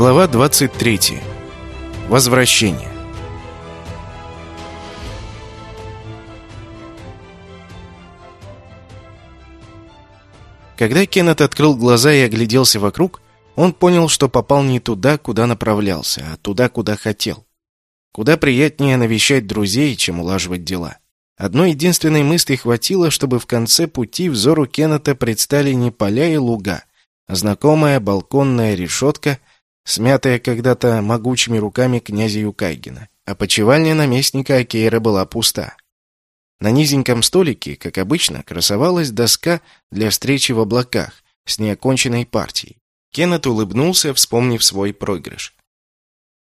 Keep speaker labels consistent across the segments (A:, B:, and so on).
A: Глава 23. Возвращение. Когда Кеннет открыл глаза и огляделся вокруг, он понял, что попал не туда, куда направлялся, а туда, куда хотел. Куда приятнее навещать друзей, чем улаживать дела. Одной единственной мысли хватило, чтобы в конце пути взору Кеннета предстали не поля и луга, а знакомая балконная решетка — смятая когда-то могучими руками князя Юкайгина. А почевальня наместника Акейра была пуста. На низеньком столике, как обычно, красовалась доска для встречи в облаках с неоконченной партией. Кеннет улыбнулся, вспомнив свой проигрыш.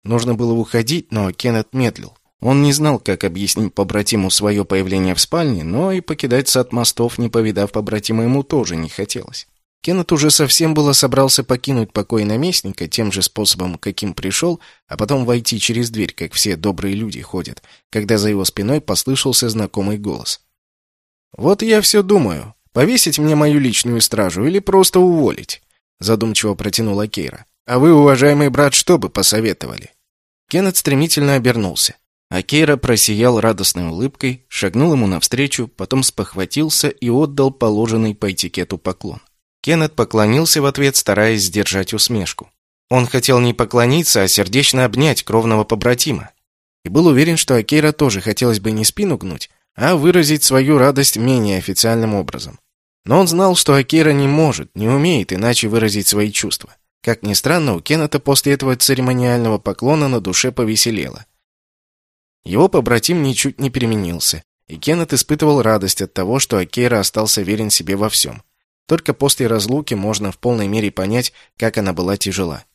A: Нужно было уходить, но Кеннет медлил. Он не знал, как объяснить побратиму свое появление в спальне, но и покидать сад мостов, не повидав побратима, ему тоже не хотелось. Кеннет уже совсем было собрался покинуть покой наместника тем же способом, каким пришел, а потом войти через дверь, как все добрые люди ходят, когда за его спиной послышался знакомый голос. «Вот я все думаю, повесить мне мою личную стражу или просто уволить?» задумчиво протянула Кейра. «А вы, уважаемый брат, что бы посоветовали?» Кеннет стремительно обернулся. А Кейра просиял радостной улыбкой, шагнул ему навстречу, потом спохватился и отдал положенный по этикету поклон. Кеннет поклонился в ответ, стараясь сдержать усмешку. Он хотел не поклониться, а сердечно обнять кровного побратима. И был уверен, что Акейра тоже хотелось бы не спину гнуть, а выразить свою радость менее официальным образом. Но он знал, что Акейра не может, не умеет иначе выразить свои чувства. Как ни странно, у Кеннета после этого церемониального поклона на душе повеселело. Его побратим ничуть не переменился, и Кеннет испытывал радость от того, что Акейра остался верен себе во всем. Только после разлуки можно в полной мере понять, как она была тяжела.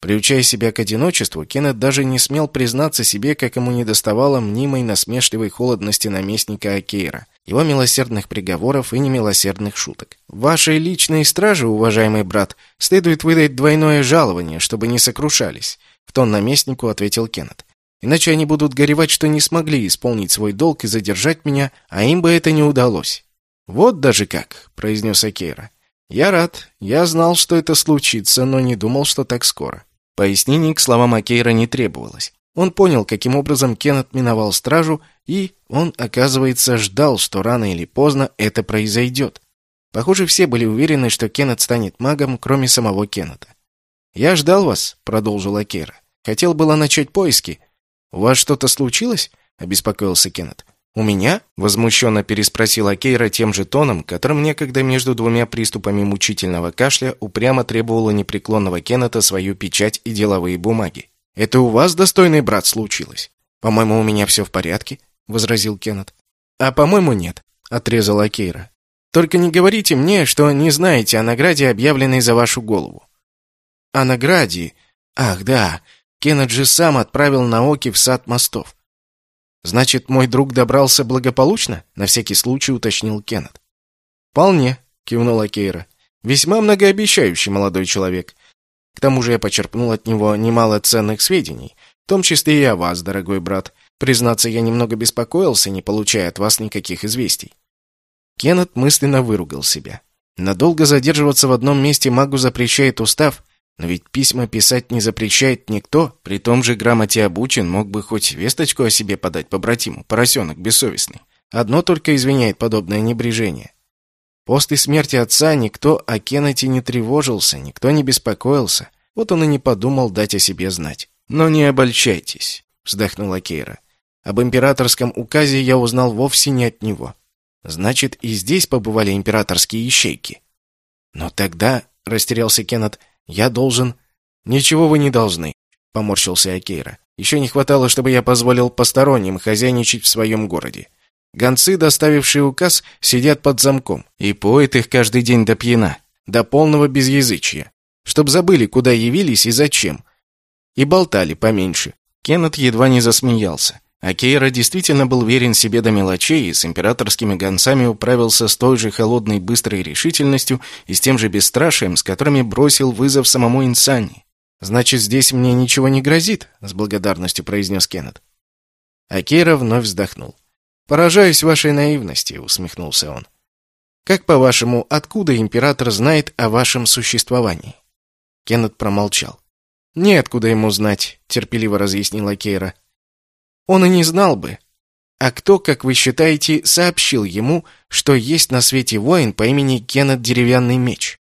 A: Приучая себя к одиночеству, Кеннет даже не смел признаться себе, как ему недоставало мнимой насмешливой холодности наместника Акейра, его милосердных приговоров и немилосердных шуток. «Вашей личной страже, уважаемый брат, следует выдать двойное жалование, чтобы не сокрушались», — в тон наместнику ответил Кеннет. «Иначе они будут горевать, что не смогли исполнить свой долг и задержать меня, а им бы это не удалось». «Вот даже как», — произнес Акейра. «Я рад. Я знал, что это случится, но не думал, что так скоро». Пояснений к словам Акейра не требовалось. Он понял, каким образом Кеннет миновал стражу, и он, оказывается, ждал, что рано или поздно это произойдет. Похоже, все были уверены, что Кеннет станет магом, кроме самого Кеннета. «Я ждал вас», — продолжил Акейра. «Хотел было начать поиски». «У вас что-то случилось?» — обеспокоился Кеннет. «У меня?» — возмущенно переспросила Кейра тем же тоном, которым некогда между двумя приступами мучительного кашля упрямо требовала непреклонного Кеннета свою печать и деловые бумаги. «Это у вас, достойный брат, случилось?» «По-моему, у меня все в порядке», — возразил Кеннет. «А по-моему, нет», — отрезала Кейра. «Только не говорите мне, что не знаете о награде, объявленной за вашу голову». «О награде? Ах, да, Кеннет же сам отправил Наоки в сад мостов. «Значит, мой друг добрался благополучно?» — на всякий случай уточнил Кеннет. «Вполне», — кивнула Кейра. «Весьма многообещающий молодой человек. К тому же я почерпнул от него немало ценных сведений, в том числе и о вас, дорогой брат. Признаться, я немного беспокоился, не получая от вас никаких известий». Кеннет мысленно выругал себя. Надолго задерживаться в одном месте магу запрещает устав, но ведь письма писать не запрещает никто, при том же грамоте обучен, мог бы хоть весточку о себе подать побратиму, поросенок бессовестный. Одно только извиняет подобное небрежение. После смерти отца никто о Кеннете не тревожился, никто не беспокоился. Вот он и не подумал дать о себе знать. «Но не обольщайтесь», — вздохнула Кейра. «Об императорском указе я узнал вовсе не от него. Значит, и здесь побывали императорские ищейки». «Но тогда», — растерялся Кеннет, — «Я должен...» «Ничего вы не должны», — поморщился Акейра. «Еще не хватало, чтобы я позволил посторонним хозяйничать в своем городе. Гонцы, доставившие указ, сидят под замком и поют их каждый день до пьяна, до полного безязычия, чтоб забыли, куда явились и зачем. И болтали поменьше». Кеннет едва не засмеялся. А действительно был верен себе до мелочей и с императорскими гонцами управился с той же холодной быстрой решительностью и с тем же бесстрашием, с которыми бросил вызов самому Инсани. «Значит, здесь мне ничего не грозит», — с благодарностью произнес Кеннет. А вновь вздохнул. «Поражаюсь вашей наивности», — усмехнулся он. «Как, по-вашему, откуда император знает о вашем существовании?» Кеннет промолчал. Нет, куда ему знать», — терпеливо разъяснила Кейра. «Он и не знал бы. А кто, как вы считаете, сообщил ему, что есть на свете воин по имени Кеннет Деревянный Меч?»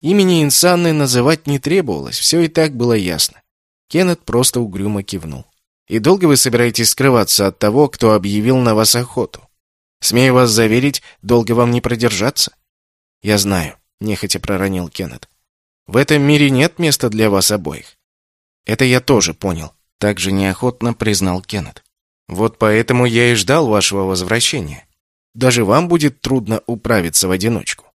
A: Имени Инсанны называть не требовалось, все и так было ясно. Кеннет просто угрюмо кивнул. «И долго вы собираетесь скрываться от того, кто объявил на вас охоту? Смею вас заверить, долго вам не продержаться?» «Я знаю», — нехотя проронил Кеннет. «В этом мире нет места для вас обоих». «Это я тоже понял», — также неохотно признал Кеннет. «Вот поэтому я и ждал вашего возвращения. Даже вам будет трудно управиться в одиночку.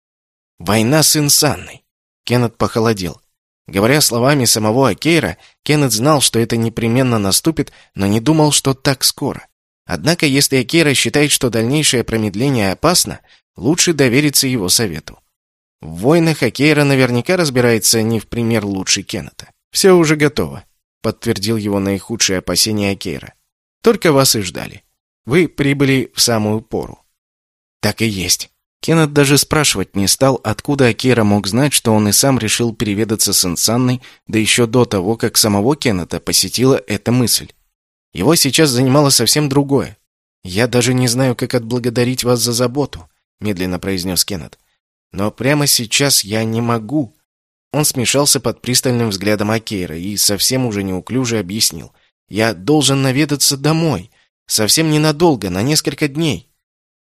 A: Война с Инсанной. Кеннет похолодел. Говоря словами самого Акейра, Кеннет знал, что это непременно наступит, но не думал, что так скоро. Однако, если Акейра считает, что дальнейшее промедление опасно, лучше довериться его совету. В войнах Акейра наверняка разбирается не в пример лучше Кеннета. «Все уже готово», — подтвердил его наихудшие опасения Акейра. «Только вас и ждали. Вы прибыли в самую пору». «Так и есть», Кеннет даже спрашивать не стал, откуда Акира мог знать, что он и сам решил переведаться с Инсанной, да еще до того, как самого Кеннета посетила эта мысль. Его сейчас занимало совсем другое. «Я даже не знаю, как отблагодарить вас за заботу», — медленно произнес Кеннет. «Но прямо сейчас я не могу». Он смешался под пристальным взглядом Акейра и совсем уже неуклюже объяснил. «Я должен наведаться домой. Совсем ненадолго, на несколько дней.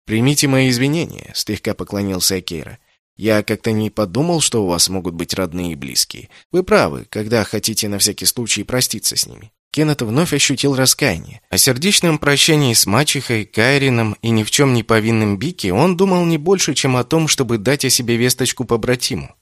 A: «Примите мои извинения», — слегка поклонился Акейра. «Я как-то не подумал, что у вас могут быть родные и близкие. Вы правы, когда хотите на всякий случай проститься с ними». Кеннет вновь ощутил раскаяние. О сердечном прощении с мачехой, Кайрином и ни в чем не повинным Бики он думал не больше, чем о том, чтобы дать о себе весточку по братиму.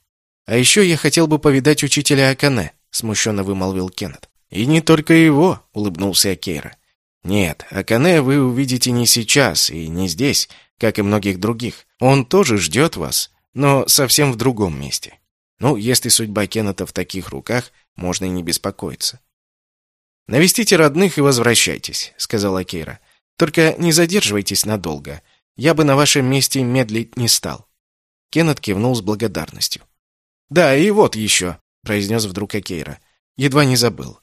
A: «А еще я хотел бы повидать учителя Акане», — смущенно вымолвил Кеннет. «И не только его», — улыбнулся Акейра. Нет, Акане вы увидите не сейчас и не здесь, как и многих других. Он тоже ждет вас, но совсем в другом месте. Ну, если судьба Кеннета в таких руках, можно и не беспокоиться. «Навестите родных и возвращайтесь», — сказала Кейра. «Только не задерживайтесь надолго. Я бы на вашем месте медлить не стал». Кеннет кивнул с благодарностью. «Да, и вот еще», — произнес вдруг Акейра. «Едва не забыл.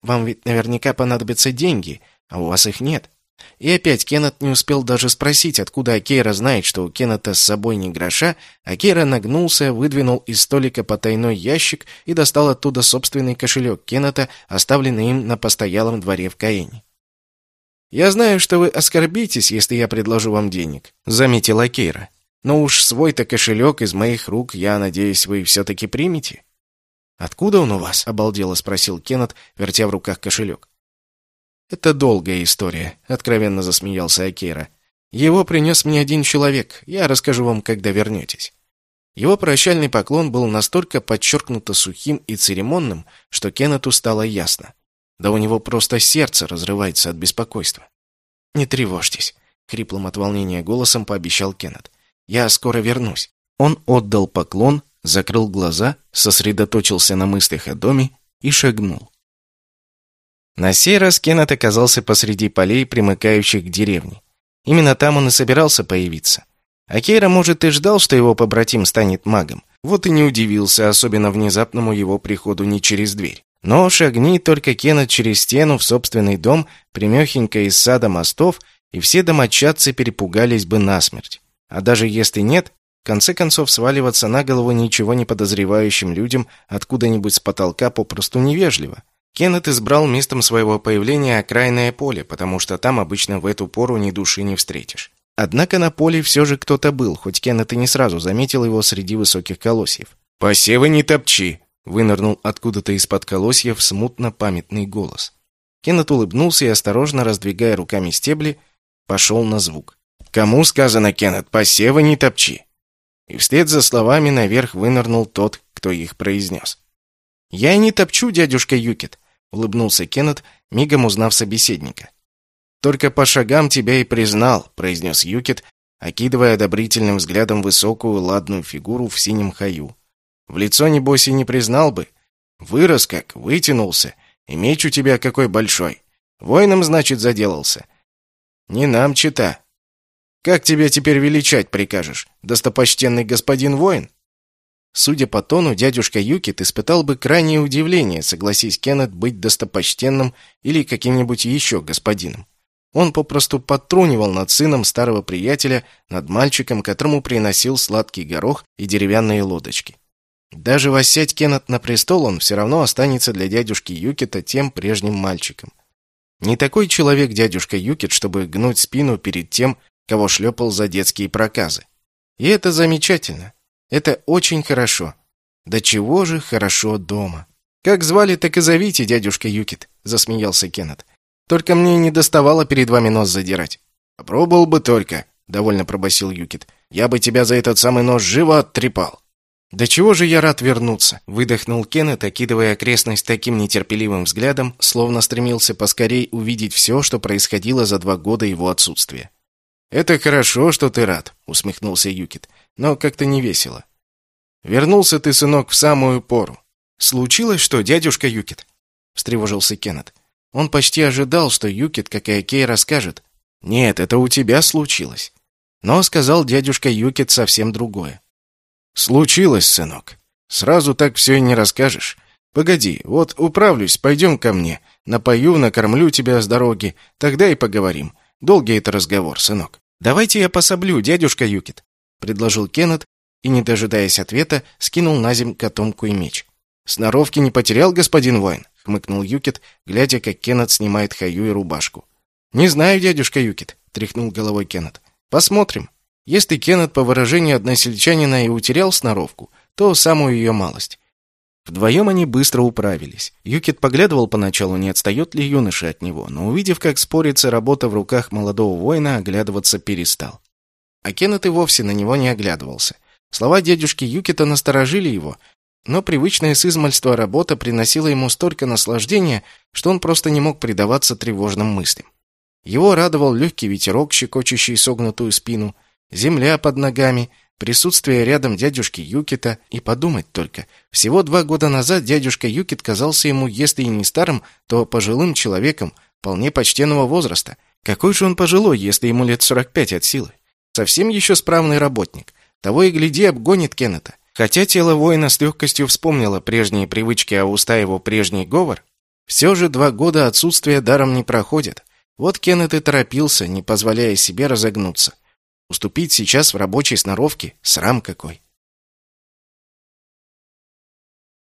A: Вам ведь наверняка понадобятся деньги, а у вас их нет. И опять Кеннет не успел даже спросить, откуда Акейра знает, что у Кеннета с собой не гроша. Акейра нагнулся, выдвинул из столика потайной ящик и достал оттуда собственный кошелек Кеннета, оставленный им на постоялом дворе в Каэне. «Я знаю, что вы оскорбитесь, если я предложу вам денег», — заметил Акейра. «Но уж свой-то кошелек из моих рук, я надеюсь, вы все-таки примете». «Откуда он у вас?» — обалдело спросил Кеннет, вертя в руках кошелек. «Это долгая история», — откровенно засмеялся Акейра. «Его принес мне один человек. Я расскажу вам, когда вернетесь». Его прощальный поклон был настолько подчеркнуто сухим и церемонным, что Кеннету стало ясно. Да у него просто сердце разрывается от беспокойства. «Не тревожьтесь», — хриплым от волнения голосом пообещал Кеннет. «Я скоро вернусь». Он отдал поклон, закрыл глаза, сосредоточился на мыслях о доме и шагнул. На сей раз Кеннет оказался посреди полей, примыкающих к деревне. Именно там он и собирался появиться. А Кейра, может, и ждал, что его побратим станет магом. Вот и не удивился особенно внезапному его приходу не через дверь. Но шагни только Кеннет через стену в собственный дом, примехенько из сада мостов, и все домочадцы перепугались бы насмерть. А даже если нет, в конце концов сваливаться на голову ничего не подозревающим людям откуда-нибудь с потолка попросту невежливо. Кеннет избрал местом своего появления окраинное поле, потому что там обычно в эту пору ни души не встретишь. Однако на поле все же кто-то был, хоть Кеннет и не сразу заметил его среди высоких колосьев. «Посевы не топчи!» — вынырнул откуда-то из-под колосьев смутно памятный голос. Кеннет улыбнулся и, осторожно раздвигая руками стебли, пошел на звук. «Кому сказано, Кеннет, посевы не топчи?» И вслед за словами наверх вынырнул тот, кто их произнес. «Я и не топчу, дядюшка Юкит улыбнулся Кеннет, мигом узнав собеседника. Только по шагам тебя и признал, произнес Юкит, окидывая одобрительным взглядом высокую ладную фигуру в синем хаю. В лицо небось и не признал бы. Вырос как, вытянулся, и меч у тебя какой большой. Воином, значит, заделался. Не нам чита. Как тебя теперь величать прикажешь? Достопочтенный господин воин? Судя по тону, дядюшка Юкит испытал бы крайнее удивление, согласись Кеннет быть достопочтенным или каким-нибудь еще господином. Он попросту подтрунивал над сыном старого приятеля, над мальчиком, которому приносил сладкий горох и деревянные лодочки. Даже воссядь Кеннет на престол, он все равно останется для дядюшки Юкита тем прежним мальчиком. Не такой человек дядюшка Юкит, чтобы гнуть спину перед тем, кого шлепал за детские проказы. И это замечательно. Это очень хорошо. Да чего же хорошо дома. Как звали, так и зовите, дядюшка Юкит, засмеялся Кеннет. Только мне не доставало перед вами нос задирать. Попробовал бы только, довольно пробасил Юкит. Я бы тебя за этот самый нос живо оттрепал. «Да чего же я рад вернуться?» — выдохнул Кеннет, окидывая окрестность таким нетерпеливым взглядом, словно стремился поскорей увидеть все, что происходило за два года его отсутствия. «Это хорошо, что ты рад», — усмехнулся Юкит, — «но как-то не весело. Вернулся ты, сынок, в самую пору. Случилось что, дядюшка Юкит?» — встревожился Кеннет. Он почти ожидал, что Юкит, как и Окей, расскажет. «Нет, это у тебя случилось». Но сказал дядюшка Юкит совсем другое. «Случилось, сынок. Сразу так все и не расскажешь. Погоди, вот управлюсь, пойдем ко мне. Напою, накормлю тебя с дороги. Тогда и поговорим. Долгий это разговор, сынок». «Давайте я пособлю, дядюшка Юкит», — предложил Кеннет и, не дожидаясь ответа, скинул на земь котомку и меч. «Сноровки не потерял господин воин?» — хмыкнул Юкит, глядя, как Кеннет снимает хаю и рубашку. «Не знаю, дядюшка Юкит», — тряхнул головой Кеннет. «Посмотрим. Если Кеннет, по выражению односельчанина, и утерял сноровку, то самую ее малость. Вдвоем они быстро управились. Юкит поглядывал поначалу, не отстает ли юноша от него, но увидев, как спорится работа в руках молодого воина, оглядываться перестал. А Кеннет и вовсе на него не оглядывался. Слова дядюшки Юкита насторожили его, но привычная с измальства работа приносила ему столько наслаждения, что он просто не мог предаваться тревожным мыслям. Его радовал легкий ветерок, щекочущий согнутую спину, земля под ногами, присутствие рядом дядюшки Юкита, и подумать только, всего два года назад дядюшка Юкит казался ему, если и не старым, то пожилым человеком, вполне почтенного возраста. Какой же он пожилой, если ему лет 45 от силы? Совсем еще справный работник. Того и гляди, обгонит Кеннета. Хотя тело воина с легкостью вспомнило прежние привычки, а уста его прежний говор, все же два года отсутствия даром не проходят. Вот Кеннет и торопился, не позволяя себе разогнуться. Уступить сейчас в рабочей сноровке — срам какой.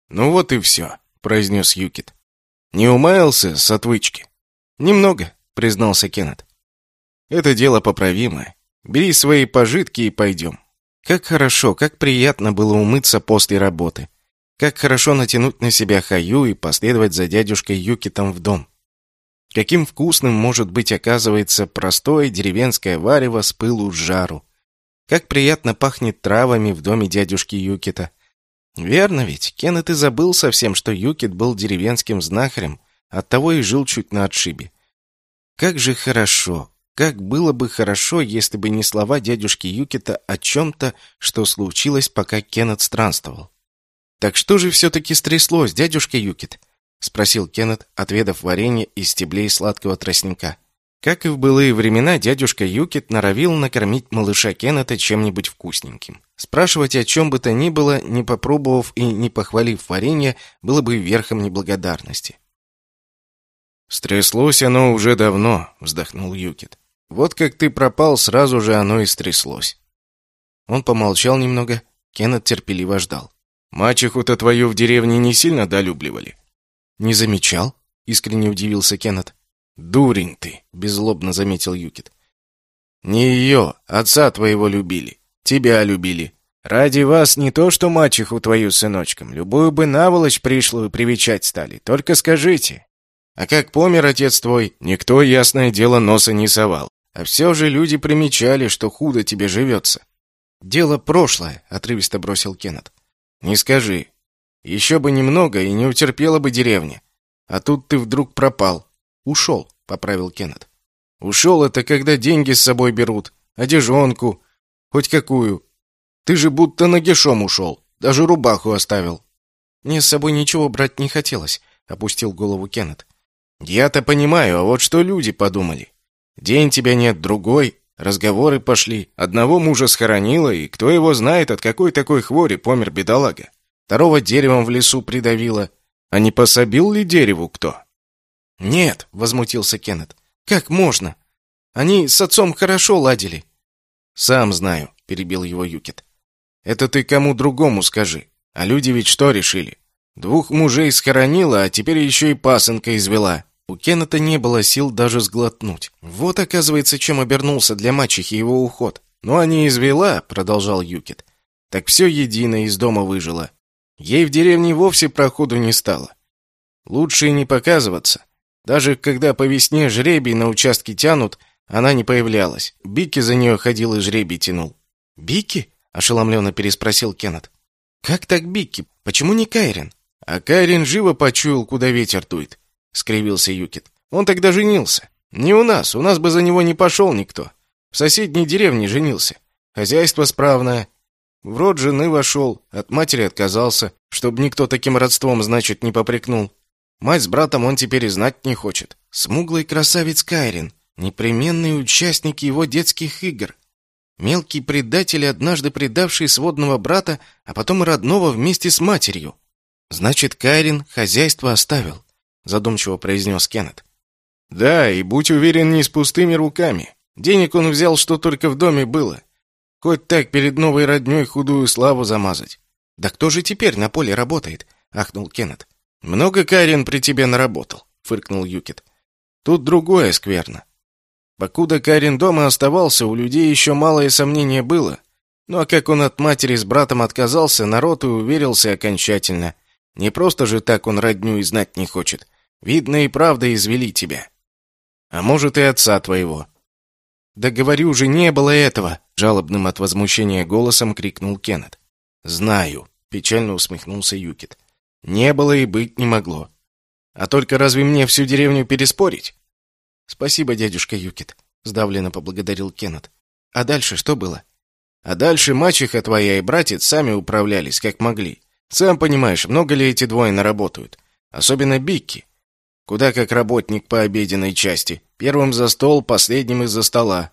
B: «Ну вот и все», — произнес Юкит. «Не умаялся с отвычки?»
A: «Немного», — признался Кеннет.
B: «Это дело поправимое. Бери свои пожитки и пойдем».
A: Как хорошо, как приятно было умыться после работы. Как хорошо натянуть на себя хаю и последовать за дядюшкой Юкитом в дом. Каким вкусным может быть, оказывается, простое деревенское варево с пылу с жару. Как приятно пахнет травами в доме дядюшки Юкита. Верно ведь, Кеннет и забыл совсем, что Юкит был деревенским знахарем, оттого и жил чуть на отшибе. Как же хорошо, как было бы хорошо, если бы не слова дядюшки Юкита о чем-то, что случилось, пока Кеннет странствовал. Так что же все-таки стряслось, дядюшка Юкит? — спросил Кеннет, отведав варенье из стеблей сладкого тростника. Как и в былые времена, дядюшка Юкит норовил накормить малыша Кеннета чем-нибудь вкусненьким. Спрашивать о чем бы то ни было, не попробовав и не похвалив варенье, было бы верхом неблагодарности.
B: «Стряслось оно уже давно», — вздохнул Юкит. «Вот как ты пропал, сразу же оно и стряслось».
A: Он помолчал немного, Кеннет терпеливо ждал.
B: «Мачеху-то твою в деревне не сильно долюбливали?»
A: «Не замечал?» — искренне удивился Кеннет.
B: «Дурень ты!» — беззлобно заметил Юкит. «Не ее, отца твоего любили. Тебя любили. Ради вас не то что мачеху твою сыночком, любую бы наволочь пришлую привечать стали. Только скажите. А как помер отец твой, никто, ясное дело, носа не совал. А все же люди примечали, что худо тебе живется».
A: «Дело прошлое», — отрывисто бросил Кеннет.
B: «Не скажи. Еще бы немного, и не утерпела бы деревня. А тут ты вдруг пропал.
A: Ушел, поправил Кеннет.
B: Ушел это когда деньги с собой берут, одежонку, хоть какую. Ты же будто нагишом ушел, даже рубаху оставил.
A: Мне с собой ничего брать не хотелось, опустил голову Кеннет.
B: Я-то понимаю, а вот что люди подумали. День тебя нет, другой, Разговоры пошли. Одного мужа схоронила, и кто его знает, от какой такой хвори помер бедолага. Второго деревом в лесу придавило. А не пособил ли дереву кто?
A: «Нет», — возмутился Кеннет. «Как можно? Они с отцом хорошо ладили».
B: «Сам знаю», — перебил его Юкит. «Это ты кому другому скажи. А люди ведь что решили? Двух мужей схоронила, а теперь еще и пасынка извела.
A: У Кеннета не было сил даже сглотнуть. Вот, оказывается, чем обернулся для мачехи его уход.
B: «Ну, а не извела», — продолжал Юкит. «Так все едино из дома выжило. Ей в деревне вовсе проходу не стало. Лучше и не показываться. Даже когда по весне жребий на участке тянут, она не появлялась. Бики за нее ходил и жребий тянул».
A: «Бики?» — ошеломленно переспросил Кеннет. «Как так Бики? Почему не Кайрин?»
B: А Кайрин живо почуял, куда ветер дует, скривился Юкит. Он тогда женился. Не у нас, у нас бы за него не пошел никто. В соседней деревне женился. Хозяйство справное. В род жены вошел, от матери отказался, чтобы никто таким родством, значит, не попрекнул. Мать с братом он теперь и знать не хочет.
A: Смуглый красавец Кайрин, непременный участник его детских игр. Мелкий предатель, однажды предавший сводного брата, а потом и родного вместе с матерью. Значит, Кайрин хозяйство оставил, задумчиво произнес Кеннет.
B: Да, и будь уверен, не с пустыми руками. Денег он взял, что только в доме было. Хоть так перед новой роднёй худую славу замазать.
A: Да кто же теперь на поле работает? ахнул Кеннет.
B: Много Кайрин при тебе наработал, фыркнул Юкит. Тут другое скверно. Покуда Карин дома оставался, у людей еще малое сомнение было. Ну а как он от матери с братом отказался, народ и уверился окончательно. Не просто же так он родню и знать не хочет. Видно и правда извели тебя. А может и отца твоего.
A: Да говорю же, не было этого, жалобным от возмущения голосом крикнул Кеннет.
B: Знаю, печально усмехнулся Юкит. Не было и быть не могло. А только разве мне всю деревню переспорить?
A: Спасибо, дядюшка Юкит, сдавленно поблагодарил Кеннет. А дальше что было?
B: А дальше мачеха твоя и братец сами управлялись, как могли. Сам понимаешь, много ли эти двое наработают? Особенно Бикки. Куда как работник по обеденной части. Первым за стол, последним из-за стола.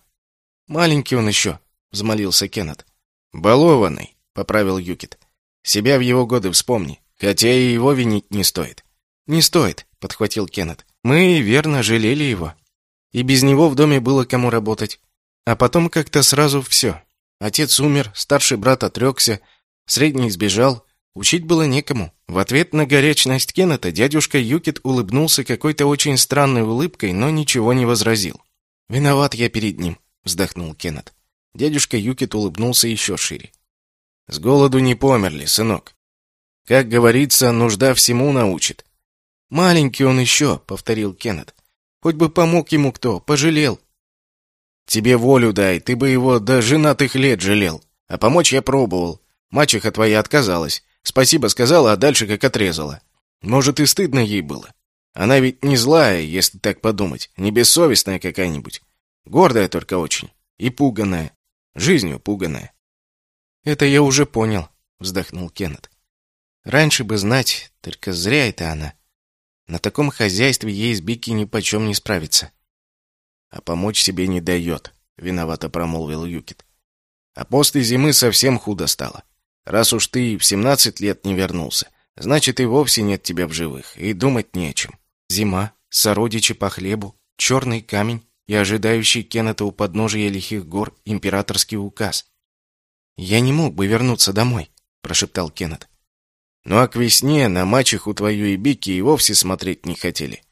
A: Маленький он еще, взмолился Кеннет.
B: Балованный, поправил Юкит. Себя в его годы вспомни, хотя и его винить не стоит.
A: Не стоит, подхватил Кеннет. Мы, верно, жалели его. И без него в доме было кому работать. А потом как-то сразу все. Отец умер, старший брат отрекся, средний сбежал, Учить было некому. В ответ на горячность Кеннета дядюшка Юкит улыбнулся какой-то очень странной улыбкой, но ничего не возразил. «Виноват я перед ним», — вздохнул Кеннет. Дядюшка Юкит улыбнулся еще шире.
B: «С голоду не померли, сынок. Как говорится, нужда всему научит».
A: «Маленький он еще», — повторил Кеннет. «Хоть бы помог ему кто, пожалел».
B: «Тебе волю дай, ты бы его до женатых лет жалел. А помочь я пробовал. Мачеха твоя отказалась. Спасибо сказала, а дальше как отрезала. Может, и стыдно ей было. Она ведь не злая, если так подумать, не бессовестная какая-нибудь. Гордая только очень. И пуганая. Жизнью пуганая.
A: «Это я уже понял», — вздохнул Кеннет. «Раньше бы знать, только зря это она. На таком хозяйстве ей с Бики ни почем не справиться».
B: «А помочь себе не дает», — виновато промолвил Юкит. «А после зимы совсем худо стало. Раз уж ты в семнадцать лет не вернулся, значит и вовсе нет тебя в живых, и думать не о чем.
A: Зима, сородичи по хлебу, черный камень и ожидающий Кеннета у подножия лихих гор императорский указ. «Я не мог бы вернуться домой», — прошептал Кеннет.
B: «Ну а к весне на мачеху твою и Бики и вовсе смотреть не хотели.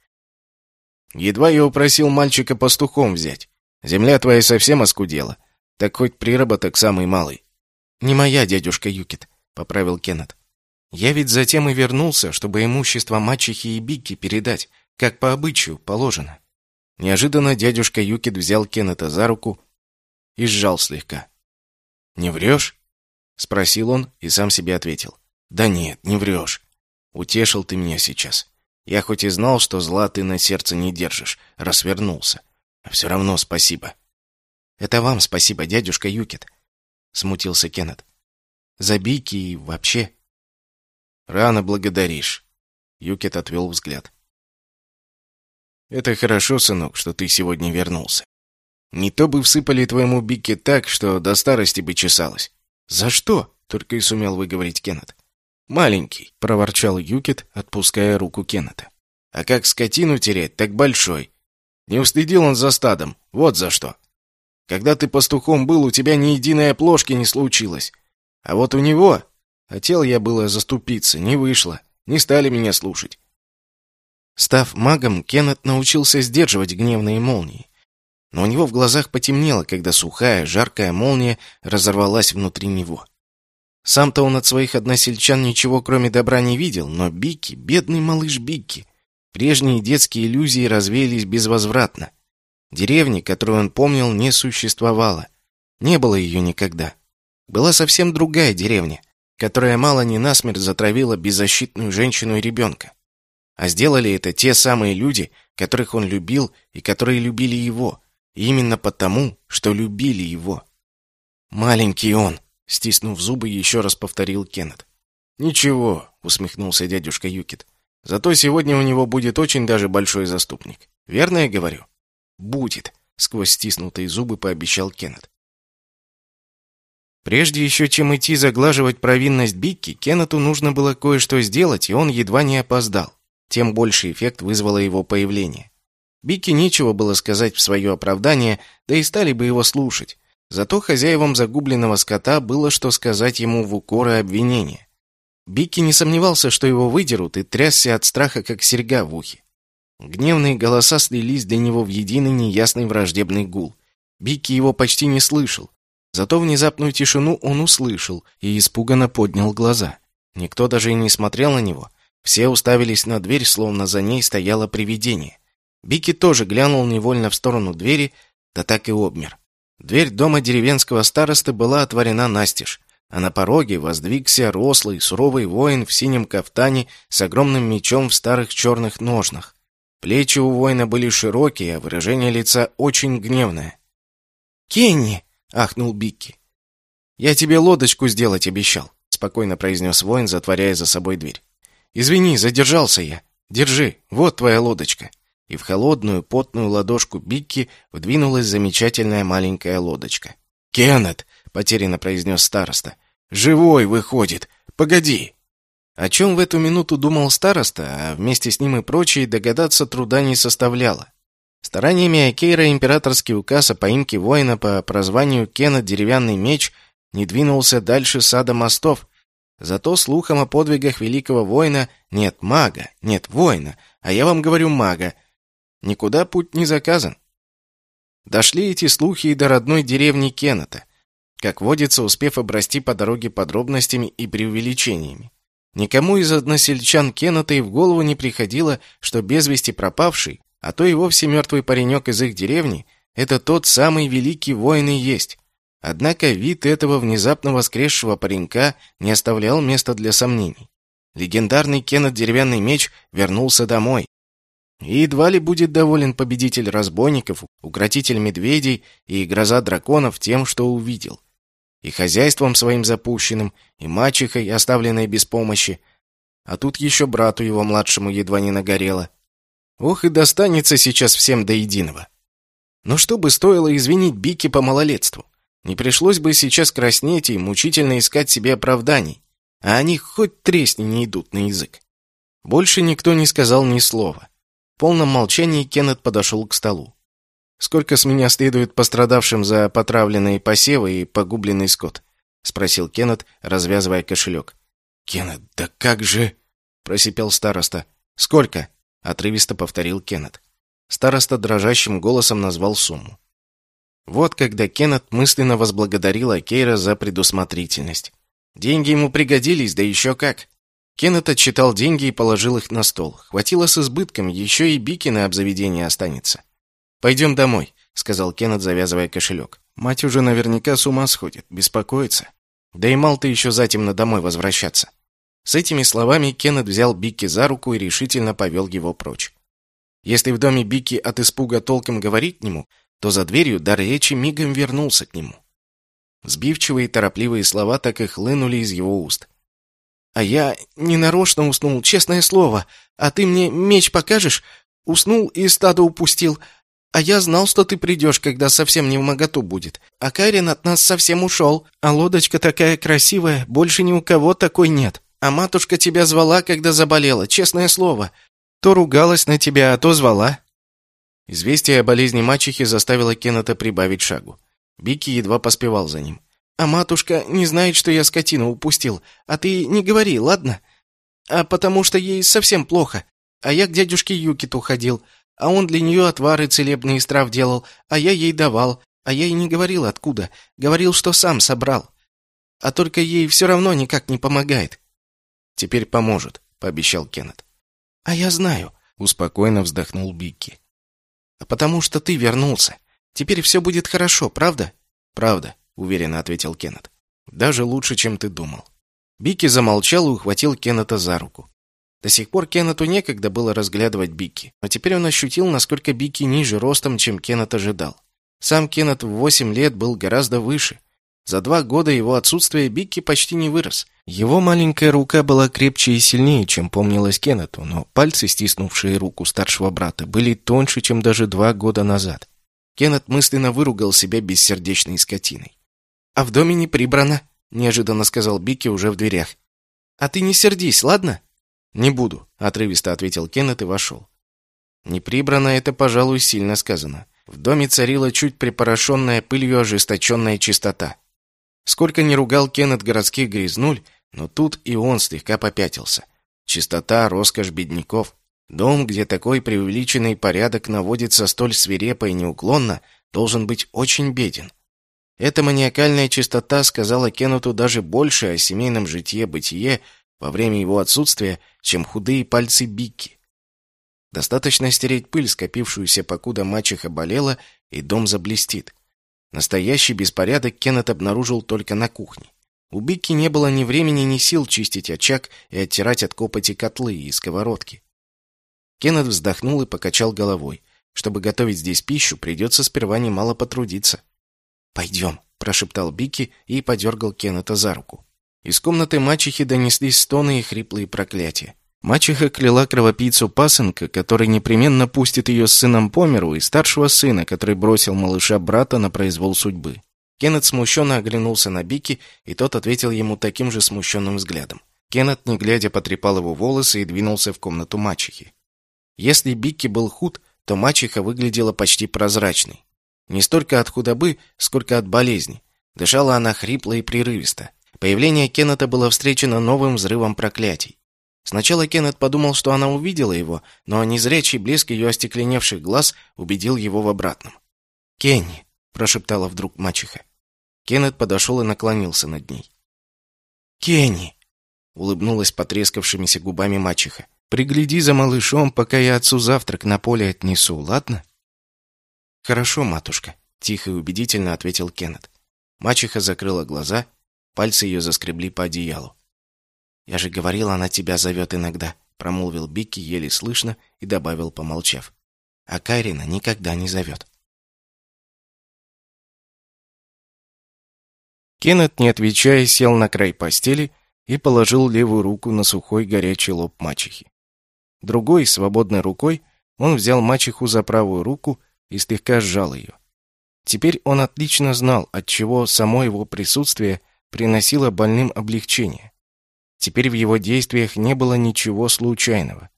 B: Едва я упросил мальчика пастухом взять. Земля твоя совсем оскудела, так хоть приработок самый малый.
A: «Не моя, дядюшка Юкит», — поправил Кеннет. «Я ведь затем и вернулся, чтобы имущество мачехи и Бигги передать, как по обычаю положено».
B: Неожиданно дядюшка Юкит взял Кеннета за руку и сжал слегка. «Не врешь?» — спросил он и сам себе ответил. «Да нет, не врешь. Утешил ты меня сейчас. Я хоть и знал, что зла ты на сердце не держишь, расвернулся. А все равно спасибо».
A: «Это вам спасибо, дядюшка Юкит», смутился Кеннет. За Бики и вообще.
B: Рано благодаришь. Юкет отвел взгляд. Это хорошо, сынок, что ты сегодня вернулся. Не то бы всыпали твоему Бикке так, что до старости бы чесалось».
A: «За что?» — только и сумел выговорить Кеннет.
B: «Маленький», — проворчал Юкит, отпуская руку Кеннета. «А как скотину терять, так большой. Не устыдил он за стадом, вот за что. Когда ты пастухом был, у тебя ни единой оплошки не случилось. А вот у него... Хотел я было заступиться, не вышло. Не стали меня слушать.
A: Став магом, Кеннет научился сдерживать гневные молнии. Но у него в глазах потемнело, когда сухая, жаркая молния разорвалась внутри него. Сам-то он от своих односельчан ничего кроме добра не видел, но Бикки, бедный малыш Бикки, прежние детские иллюзии развеялись безвозвратно. Деревни, которую он помнил, не существовало. Не было ее никогда. Была совсем другая деревня, которая мало не насмерть затравила беззащитную женщину и ребенка. А сделали это те самые люди, которых он любил и которые любили его, именно потому, что любили его. «Маленький он», — стиснув зубы, еще раз повторил Кеннет.
B: «Ничего», — усмехнулся дядюшка Юкит. «Зато сегодня у него будет очень даже большой заступник. Верно я говорю?»
A: «Будет», — сквозь стиснутые зубы пообещал Кеннет. Прежде еще чем идти заглаживать провинность Бикки, Кеннету нужно было кое-что сделать, и он едва не опоздал. Тем больше эффект вызвало его появление. Бикки нечего было сказать в свое оправдание, да и стали бы его слушать. Зато хозяевам загубленного скота было что сказать ему в укор и обвинение. Бикки не сомневался, что его выдерут, и трясся от страха, как серьга в ухе. Гневные голоса слились для него в единый неясный враждебный гул. Бикки его почти не слышал, Зато внезапную тишину он услышал и испуганно поднял глаза. Никто даже и не смотрел на него. Все уставились на дверь, словно за ней стояло привидение. Бики тоже глянул невольно в сторону двери, да так и обмер. Дверь дома деревенского старосты была отворена настежь, а на пороге воздвигся рослый, суровый воин в синем кафтане с огромным мечом в старых черных ножнах. Плечи у воина были широкие, а выражение лица очень гневное. «Кенни!» — ахнул Бикки. «Я тебе лодочку сделать обещал», — спокойно произнес воин, затворяя за собой дверь. «Извини, задержался я. Держи, вот твоя лодочка». И в холодную, потную ладошку Бикки вдвинулась замечательная маленькая лодочка.
B: «Кеннет!» — потерянно произнес староста. «Живой выходит! Погоди!»
A: О чем в эту минуту думал староста, а вместе с ним и прочие догадаться труда не составляло. Стараниями Акейра императорский указ о поимке воина по прозванию Кена «Деревянный меч» не двинулся дальше сада мостов. Зато слухом о подвигах великого воина нет мага, нет воина, а я вам говорю мага. Никуда путь не заказан. Дошли эти слухи и до родной деревни Кеннета, как водится, успев обрасти по дороге подробностями и преувеличениями. Никому из односельчан Кеннета и в голову не приходило, что без вести пропавший а то и вовсе мертвый паренек из их деревни — это тот самый великий воин и есть. Однако вид этого внезапно воскресшего паренька не оставлял места для сомнений. Легендарный Кеннет Деревянный Меч вернулся домой. И едва ли будет доволен победитель разбойников, укротитель медведей и гроза драконов тем, что увидел. И хозяйством своим запущенным, и мачехой, оставленной без помощи. А тут еще брату его младшему едва не нагорело. Ох, и достанется сейчас всем до единого. Но что бы стоило извинить Бики по малолетству? Не пришлось бы сейчас краснеть и мучительно искать себе оправданий. А они хоть тресни не идут на язык. Больше никто не сказал ни слова. В полном молчании Кеннет подошел к столу. «Сколько с меня следует пострадавшим за потравленные посевы и погубленный скот?» — спросил Кеннет, развязывая кошелек.
B: «Кеннет, да как же...» — просипел староста.
A: «Сколько?» — отрывисто повторил Кеннет. Староста дрожащим голосом назвал сумму. Вот когда Кеннет мысленно возблагодарил Акейра за предусмотрительность. Деньги ему пригодились, да еще как. Кеннет отчитал деньги и положил их на стол. Хватило с избытком, еще и бики на обзаведение останется. «Пойдем домой», — сказал Кеннет, завязывая кошелек. «Мать уже наверняка с ума сходит, беспокоится. Да и мал ты еще затемно домой возвращаться». С этими словами Кеннет взял Бикки за руку и решительно повел его прочь. Если в доме Бикки от испуга толком говорить нему, то за дверью дар речи мигом вернулся к нему. Сбивчивые торопливые слова так и хлынули из его уст. «А я ненарочно уснул, честное слово. А ты мне меч покажешь? Уснул и стадо упустил. А я знал, что ты придешь, когда совсем не в моготу будет. А Кайрин от нас совсем ушел. А лодочка такая красивая, больше ни у кого такой нет. А матушка тебя звала, когда заболела, честное слово. То ругалась на тебя, а то звала».
B: Известие о болезни мачехи заставило Кеннета прибавить шагу. Бики едва поспевал за ним.
A: «А матушка не знает, что я скотину упустил. А ты не говори, ладно? А потому что ей совсем плохо. А я к дядюшке Юкиту ходил. А он для нее отвары целебные из трав делал, а я ей давал. А я ей не говорил, откуда. Говорил, что сам собрал. А только ей все равно никак не помогает.
B: «Теперь поможет», — пообещал Кеннет.
A: «А я знаю», — успокойно вздохнул Бикки. «А потому что ты вернулся. Теперь все будет хорошо, правда?»
B: «Правда», — уверенно ответил Кеннет. «Даже лучше, чем ты думал». Бикки замолчал и ухватил Кеннета за руку. До сих пор Кеннету некогда было разглядывать Бикки, но теперь он ощутил, насколько Бикки ниже ростом, чем Кеннет ожидал. Сам Кеннет в восемь лет был гораздо выше. За два года его отсутствия Бикки почти не вырос. Его маленькая рука была крепче и сильнее, чем помнилось Кеннету, но пальцы, стиснувшие руку старшего брата, были тоньше, чем даже два года назад. Кеннет мысленно выругал себя бессердечной скотиной.
A: «А в доме не прибрано», — неожиданно сказал Бикки уже в дверях. «А ты не сердись, ладно?»
B: «Не буду», — отрывисто ответил Кеннет и вошел. Не прибрано это, пожалуй, сильно сказано. В доме царила чуть припорошенная пылью ожесточенная чистота. Сколько ни ругал Кеннет городских грязнуль, но тут и он слегка попятился. Чистота, роскошь бедняков. Дом, где такой преувеличенный порядок наводится столь свирепо и неуклонно, должен быть очень беден. Эта маниакальная чистота сказала Кеннету даже больше о семейном житье-бытие во время его отсутствия, чем худые пальцы Бикки. Достаточно стереть пыль, скопившуюся, покуда мачеха болела, и дом заблестит. Настоящий беспорядок Кеннет обнаружил только на кухне. У Бикки не было ни времени, ни сил чистить очаг и оттирать от копоти котлы и сковородки. Кеннет вздохнул и покачал головой. Чтобы готовить здесь пищу, придется сперва немало потрудиться. «Пойдем», — прошептал Бикки и подергал Кеннета за руку. Из комнаты мачехи донеслись стоны и хриплые проклятия. Мачеха кляла кровопийцу пасынка, который непременно пустит ее с сыном по миру, и старшего сына, который бросил малыша брата на произвол судьбы. Кеннет смущенно оглянулся на Бики, и тот ответил ему таким же смущенным взглядом. Кеннет, не глядя, потрепал его волосы и двинулся в комнату мачехи. Если Бикки был худ, то мачеха выглядела почти прозрачной. Не столько от худобы, сколько от болезни. Дышала она хрипло и прерывисто. Появление Кеннета было встречено новым взрывом проклятий. Сначала Кеннет подумал, что она увидела его, но незрячий блеск ее остекленевших глаз убедил его в обратном. «Кенни!» – прошептала вдруг мачеха. Кеннет подошел и наклонился над ней. «Кенни!» — улыбнулась потрескавшимися губами мачеха. «Пригляди за малышом, пока я отцу завтрак на поле отнесу, ладно?» «Хорошо, матушка», — тихо и убедительно ответил Кеннет. Мачеха закрыла глаза, пальцы ее заскребли по одеялу. «Я же говорил, она тебя зовет иногда», — промолвил Бикки еле слышно и добавил, помолчав. «А Кайрина никогда не зовет». Кеннет, не отвечая, сел на край постели и положил левую руку на сухой горячий лоб мачехи. Другой, свободной рукой, он взял мачеху за правую руку и слегка сжал ее. Теперь он отлично знал, от чего само его присутствие приносило больным облегчение. Теперь в его действиях не было ничего случайного.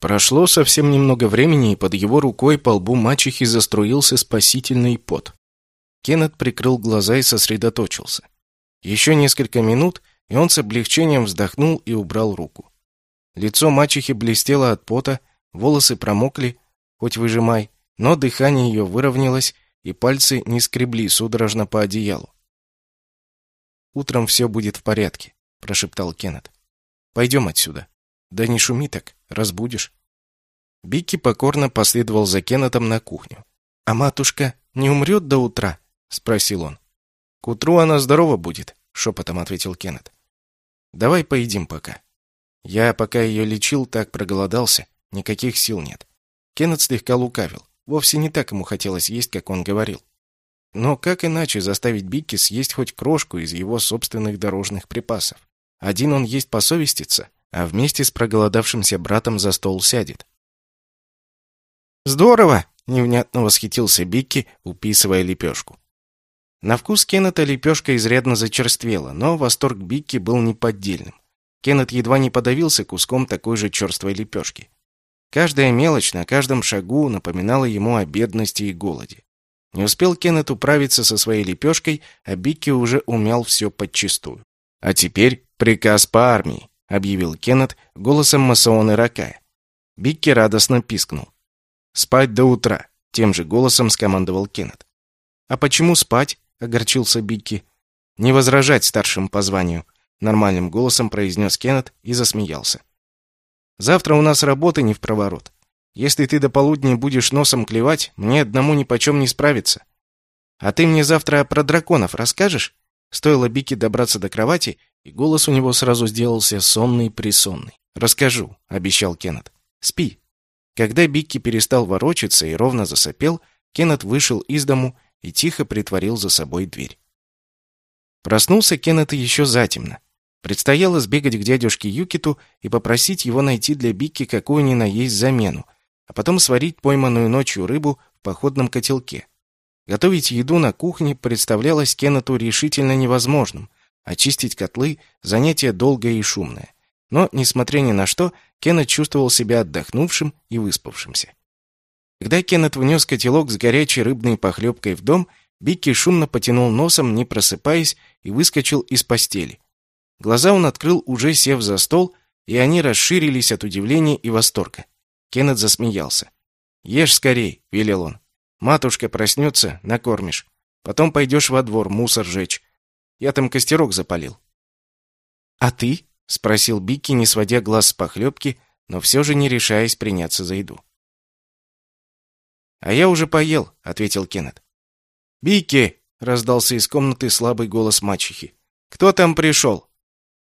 B: Прошло совсем немного времени, и под его рукой по лбу мачехи заструился спасительный пот. Кеннет прикрыл глаза и сосредоточился. Еще несколько минут, и он с облегчением вздохнул и убрал руку. Лицо мачехи блестело от пота, волосы промокли, хоть выжимай, но дыхание ее выровнялось, и пальцы не скребли судорожно по одеялу. «Утром все будет в порядке», — прошептал Кеннет. «Пойдем отсюда. Да не шуми так, разбудишь». Бикки покорно последовал за Кеннетом на кухню. «А матушка не умрет до утра?» спросил он. К утру она здорова будет, шепотом ответил Кеннет. Давай поедим пока. Я пока ее лечил, так проголодался, никаких сил нет. Кеннет слегка лукавил. Вовсе не так ему хотелось есть, как он говорил. Но как иначе заставить Бикки съесть хоть крошку из его собственных дорожных припасов? Один он есть посовестится, а вместе с проголодавшимся братом за стол сядет.
A: «Здорово!» — невнятно восхитился Бикки, уписывая лепешку. На вкус Кеннета лепешка изрядно зачерствела, но восторг Бикки был неподдельным. Кеннет едва не подавился куском такой же черствой лепешки. Каждая мелочь на каждом шагу напоминала ему о бедности и голоде. Не успел Кеннет управиться со своей лепешкой, а Бикки уже умял все подчистую. «А теперь приказ по армии», — объявил Кеннет голосом масона Ракая. Бикки радостно пискнул. «Спать до утра», — тем же голосом скомандовал Кеннет. «А почему спать?» — огорчился Бикки. «Не возражать старшим по званию», нормальным голосом произнес Кеннет и засмеялся. Завтра у нас работы не в проворот. Если ты до полудня будешь носом клевать, мне одному ни почем не справиться. А ты мне завтра про драконов расскажешь? Стоило Бике добраться до кровати, и голос у него сразу сделался сонный-присонный. «Расскажу», — обещал Кеннет. «Спи». Когда Бикки перестал ворочаться и ровно засопел, Кеннет вышел из дому и тихо притворил за собой дверь. Проснулся Кеннет еще затемно. Предстояло сбегать к дядюшке Юкиту и попросить его найти для Бикки какую ни на есть замену, а потом сварить пойманную ночью рыбу в походном котелке. Готовить еду на кухне представлялось Кеннету решительно невозможным. Очистить котлы – занятие долгое и шумное. Но, несмотря ни на что, Кеннет чувствовал себя отдохнувшим и выспавшимся. Когда Кеннет внес котелок с горячей рыбной похлебкой в дом, Бикки шумно потянул носом, не просыпаясь, и выскочил из постели. Глаза он открыл, уже сев за стол, и они расширились от удивления и восторга. Кеннет засмеялся. «Ешь скорей», — велел он. «Матушка проснется, накормишь. Потом пойдешь во двор мусор жечь. Я там костерок запалил». «А ты?» — спросил Бикки, не сводя глаз с похлебки, но все же не решаясь приняться за еду. «А я уже поел», — ответил Кеннет. «Бикки!» — раздался из комнаты слабый голос мачехи. «Кто там пришел?»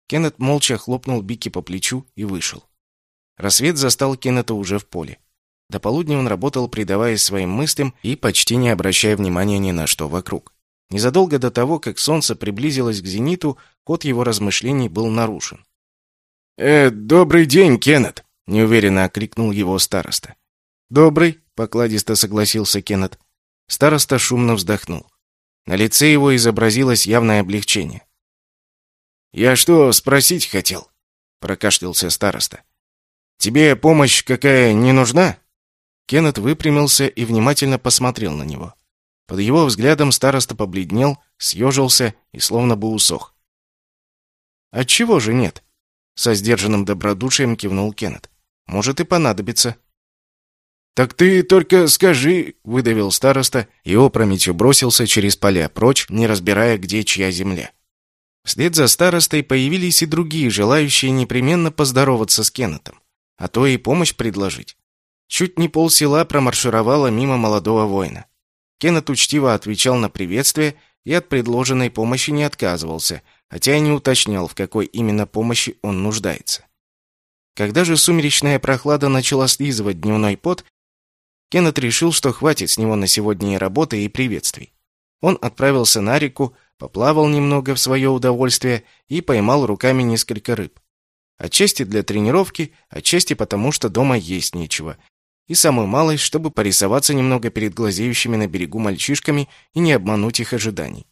A: Кеннет молча хлопнул Бики по плечу и вышел. Рассвет застал Кеннета уже в поле. До полудня он работал, предаваясь своим мыслям и почти не обращая внимания ни на что вокруг. Незадолго до того, как солнце приблизилось к зениту, ход его размышлений был нарушен. «Э, добрый день, Кеннет!» — неуверенно окликнул его староста. «Добрый», — покладисто согласился Кеннет. Староста шумно вздохнул. На лице его изобразилось явное облегчение. «Я что, спросить хотел?» — прокашлялся староста. «Тебе помощь какая не нужна?» Кеннет выпрямился и внимательно посмотрел на него. Под его взглядом староста побледнел, съежился и словно бы усох. «Отчего же нет?» — со сдержанным добродушием кивнул Кеннет. «Может и понадобится». «Так ты только скажи», — выдавил староста и опрометью бросился через поля прочь, не разбирая, где чья земля. Вслед за старостой появились и другие, желающие непременно поздороваться с Кеннетом, а то и помощь предложить. Чуть не полсела промаршировало мимо молодого воина. Кеннет учтиво отвечал на приветствие и от предложенной помощи не отказывался, хотя и не уточнял, в какой именно помощи он нуждается. Когда же сумеречная прохлада начала слизывать дневной пот, Кеннет решил, что хватит с него на сегодня и работы, и приветствий. Он отправился на реку, поплавал немного в свое удовольствие и поймал руками несколько рыб. Отчасти для тренировки, отчасти потому, что дома есть нечего. И самую малость, чтобы порисоваться немного перед глазеющими на берегу мальчишками и не обмануть их ожиданий.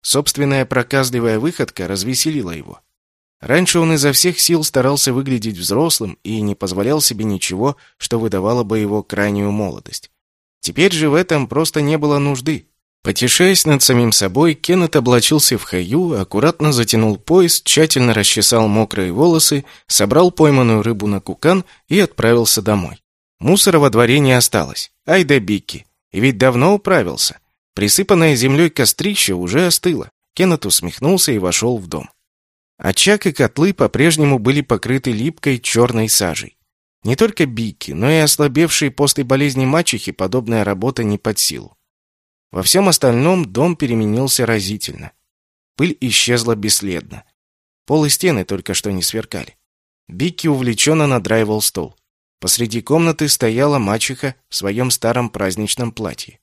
A: Собственная проказливая выходка развеселила его. Раньше он изо всех сил старался выглядеть взрослым и не позволял себе ничего, что выдавало бы его крайнюю молодость. Теперь же в этом просто не было нужды. Потешаясь над самим собой, Кеннет облачился в хаю, аккуратно затянул пояс, тщательно расчесал мокрые волосы, собрал пойманную рыбу на кукан и отправился домой. Мусора во дворе не осталось. Ай да Бикки. И ведь давно управился. Присыпанное землей кострище уже остыло. Кеннет усмехнулся и вошел в дом. Очаг и котлы по-прежнему были покрыты липкой черной сажей. Не только Бикки, но и ослабевшие после болезни мачехи подобная работа не под силу. Во всем остальном дом переменился разительно. Пыль исчезла бесследно. Пол и стены только что не сверкали. Бикки увлеченно надраивал стол. Посреди комнаты стояла мачеха в своем старом праздничном платье.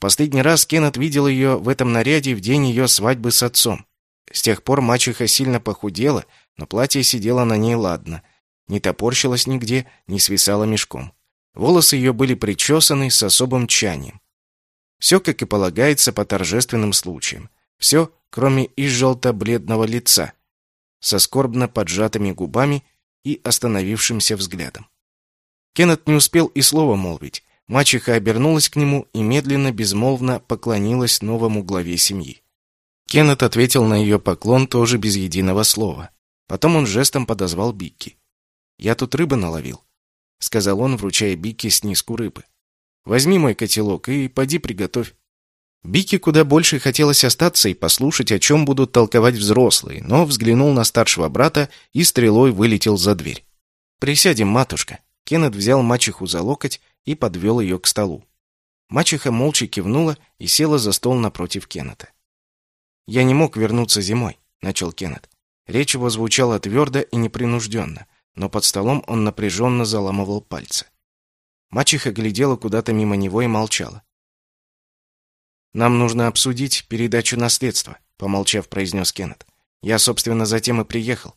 A: Последний раз Кеннет видел ее в этом наряде в день ее свадьбы с отцом. С тех пор мачеха сильно похудела, но платье сидело на ней ладно. Не топорщилось нигде, не свисало мешком. Волосы ее были причесаны с особым тщанием. Все, как и полагается, по торжественным случаям. Все, кроме изжелто-бледного лица, со скорбно поджатыми губами и остановившимся взглядом. Кеннет не успел и слова молвить. Мачеха обернулась к нему и медленно, безмолвно поклонилась новому главе семьи. Кеннет ответил на ее поклон тоже без единого слова. Потом он жестом подозвал Бикки. «Я тут рыбы наловил», — сказал он, вручая Бикки снизку рыбы. «Возьми мой котелок и поди приготовь». Бикки куда больше хотелось остаться и послушать, о чем будут толковать взрослые, но взглянул на старшего брата и стрелой вылетел за дверь. «Присядем, матушка». Кеннет взял мачеху за локоть и подвел ее к столу. Мачеха молча кивнула и села за стол напротив Кеннета. «Я не мог вернуться зимой», — начал Кеннет. Речь его звучала твердо и непринужденно, но под столом он напряженно заламывал пальцы. Мачеха глядела куда-то мимо него и молчала. «Нам нужно обсудить передачу наследства», — помолчав, произнес Кеннет. «Я, собственно, затем и приехал».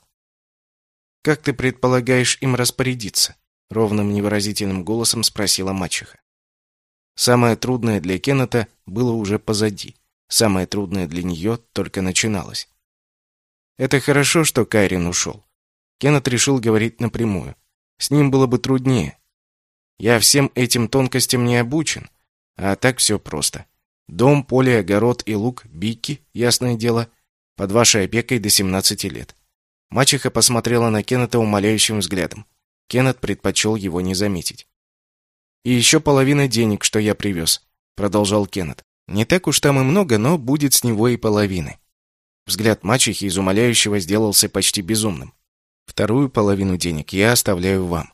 A: «Как ты предполагаешь им распорядиться?» — ровным невыразительным голосом спросила мачеха. Самое трудное для Кеннета было уже позади. Самое трудное для нее только начиналось. Это хорошо, что Кайрин ушел. Кеннет решил говорить напрямую. С ним было бы труднее. Я всем этим тонкостям не обучен, а так все просто. Дом, поле, огород и лук, Бикки, ясное дело, под вашей опекой до 17 лет. Мачеха посмотрела на Кеннета умоляющим взглядом. Кеннет предпочел его не заметить. «И еще половина денег, что я привез», — продолжал Кеннет. «Не так уж там и много, но будет с него и половины. Взгляд мачехи из умоляющего сделался почти безумным. Вторую половину денег я оставляю вам.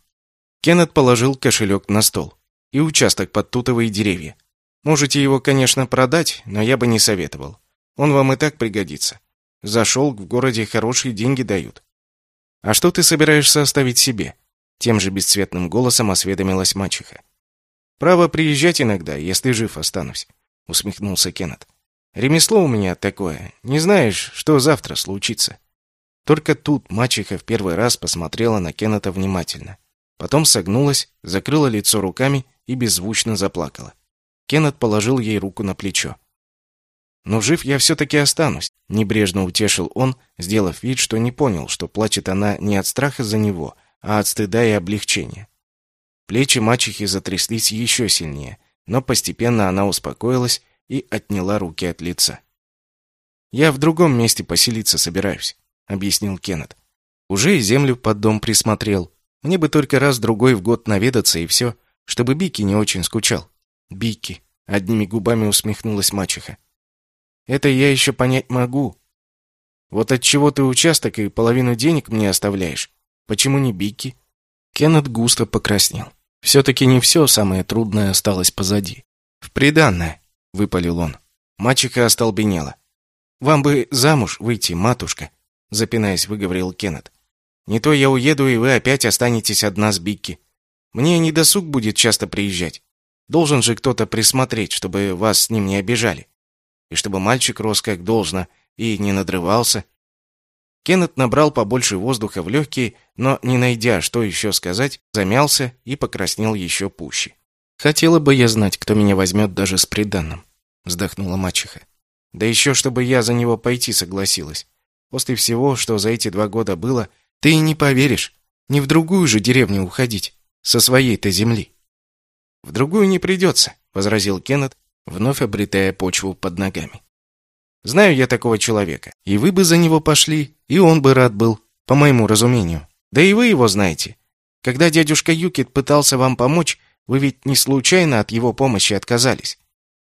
A: Кеннет положил кошелек на стол. И участок под тутовые деревья. Можете его, конечно, продать, но я бы не советовал. Он вам и так пригодится. Зашел, в городе хорошие деньги дают. А что ты собираешься оставить себе? Тем же бесцветным голосом осведомилась мачеха. Право приезжать иногда, если жив останусь, усмехнулся Кеннет. Ремесло у меня такое. Не знаешь, что завтра случится. Только тут мачеха в первый раз посмотрела на Кеннета внимательно. Потом согнулась, закрыла лицо руками и беззвучно заплакала. Кеннет положил ей руку на плечо. «Но жив я все-таки останусь», — небрежно утешил он, сделав вид, что не понял, что плачет она не от страха за него, а от стыда и облегчения. Плечи мачехи затряслись еще сильнее, но постепенно она успокоилась и отняла руки от лица. «Я в другом месте поселиться собираюсь», — объяснил Кеннет. «Уже и землю под дом присмотрел. Мне бы только раз-другой в год наведаться, и все, чтобы Бики не очень скучал». «Бики», — одними губами усмехнулась мачеха. «Это я еще понять могу. Вот от чего ты участок и половину денег мне оставляешь? Почему не Бики?» Кеннет густо покраснел. Все-таки не все самое трудное осталось позади. В приданное выпалил он. Мачеха остолбенела. «Вам бы замуж выйти, матушка», — запинаясь, выговорил Кеннет. «Не то я уеду, и вы опять останетесь одна с Бикки. Мне не досуг будет часто приезжать. Должен же кто-то присмотреть, чтобы вас с ним не обижали. И чтобы мальчик рос как должно и не надрывался». Кеннет набрал побольше воздуха в легкие, но, не найдя, что еще сказать, замялся и покраснел еще пуще. «Хотела бы я знать, кто меня возьмет даже с приданным», — вздохнула мачеха. «Да еще, чтобы я за него пойти согласилась. После всего, что за эти два года было, ты и не поверишь. Не в другую же деревню уходить, со своей-то земли». «В другую не придется», — возразил Кеннет, вновь обретая почву под ногами. «Знаю я такого человека. И вы бы за него пошли, и он бы рад был, по моему разумению. Да и вы его знаете. Когда дядюшка Юкит пытался вам помочь, вы ведь не случайно от его помощи отказались?»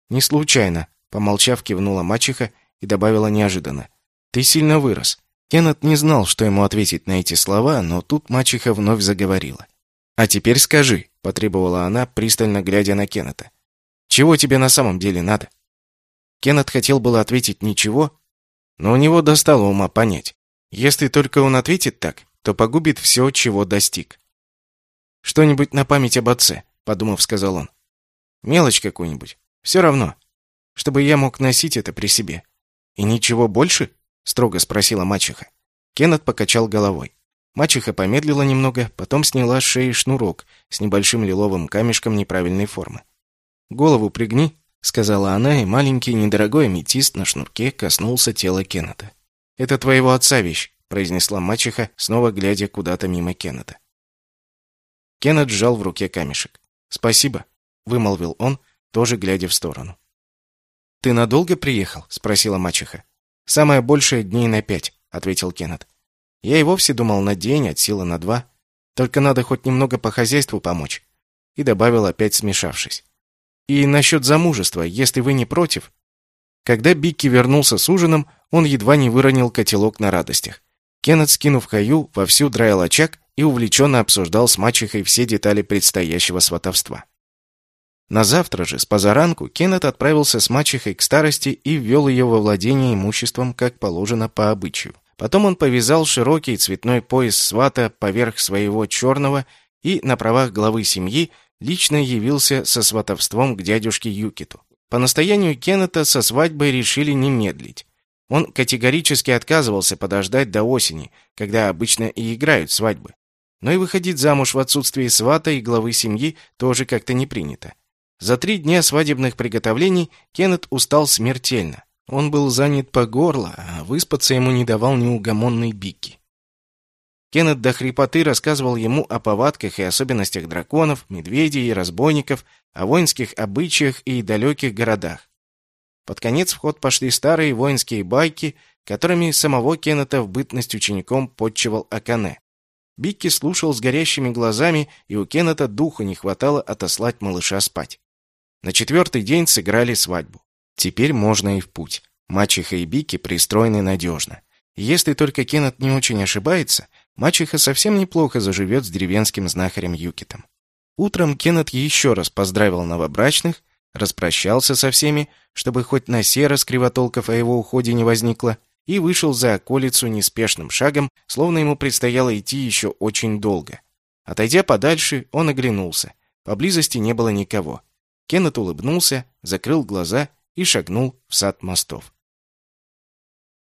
A: «Не случайно», — помолчав, кивнула мачеха и добавила неожиданно. «Ты сильно вырос». Кеннет не знал, что ему ответить на эти слова, но тут мачеха вновь заговорила. «А теперь скажи», — потребовала она, пристально глядя на Кеннета. «Чего тебе на самом деле надо?» Кеннет хотел было ответить «ничего», но у него достало ума понять. Если только он ответит так, то погубит все, чего достиг. «Что-нибудь на память об отце», подумав, сказал он. Мелочь какую-нибудь. Все равно. Чтобы я мог носить это при себе. И ничего больше? Строго спросила мачеха. Кеннет покачал головой. Мачеха помедлила немного, потом сняла с шеи шнурок с небольшим лиловым камешком неправильной формы. «Голову пригни», — сказала она, и маленький недорогой аметист на шнурке коснулся тела Кеннета. «Это твоего отца вещь», — произнесла мачеха, снова глядя куда-то мимо Кеннета. Кеннет сжал в руке камешек. «Спасибо», — вымолвил он, тоже глядя в сторону. «Ты надолго приехал?» — спросила мачеха. «Самое большее дней на пять», — ответил Кеннет. «Я и вовсе думал на день, от силы на два. Только надо хоть немного по хозяйству помочь». И добавил, опять смешавшись. «И насчет замужества, если вы не против...» Когда Бикки вернулся с ужином, он едва не выронил котелок на радостях. Кеннет, скинув хаю, вовсю драил очаг и увлеченно обсуждал с мачехой все детали предстоящего сватовства. На завтра же, с позаранку, Кеннет отправился с мачехой к старости и ввел ее во владение имуществом, как положено по обычаю. Потом он повязал широкий цветной пояс свата поверх своего черного и, на правах главы семьи, лично явился со сватовством к дядюшке Юкиту. По настоянию Кеннета со свадьбой решили не медлить. Он категорически отказывался подождать до осени, когда обычно и играют свадьбы. Но и выходить замуж в отсутствие свата и главы семьи тоже как-то не принято. За три дня свадебных приготовлений Кеннет устал смертельно. Он был занят по горло, а выспаться ему не давал неугомонный Бикки. Кеннет до хрипоты рассказывал ему о повадках и особенностях драконов, медведей и разбойников, о воинских обычаях и далеких городах. Под конец в ход пошли старые воинские байки, которыми самого Кеннета в бытность учеником подчевал Акане. Бикки слушал с горящими глазами, и у Кеннета духа не хватало отослать малыша спать. На четвертый день сыграли свадьбу. Теперь можно и в путь. Мачеха и Бики пристроены надежно. Если только Кеннет не очень ошибается, мачеха совсем неплохо заживет с деревенским знахарем Юкитом. Утром Кеннет еще раз поздравил новобрачных, распрощался со всеми, чтобы хоть на сей раз кривотолков о его уходе не возникло, и вышел за околицу неспешным шагом, словно ему предстояло идти еще очень долго. Отойдя подальше, он оглянулся. Поблизости не было никого. Кеннет улыбнулся, закрыл глаза и шагнул в сад мостов.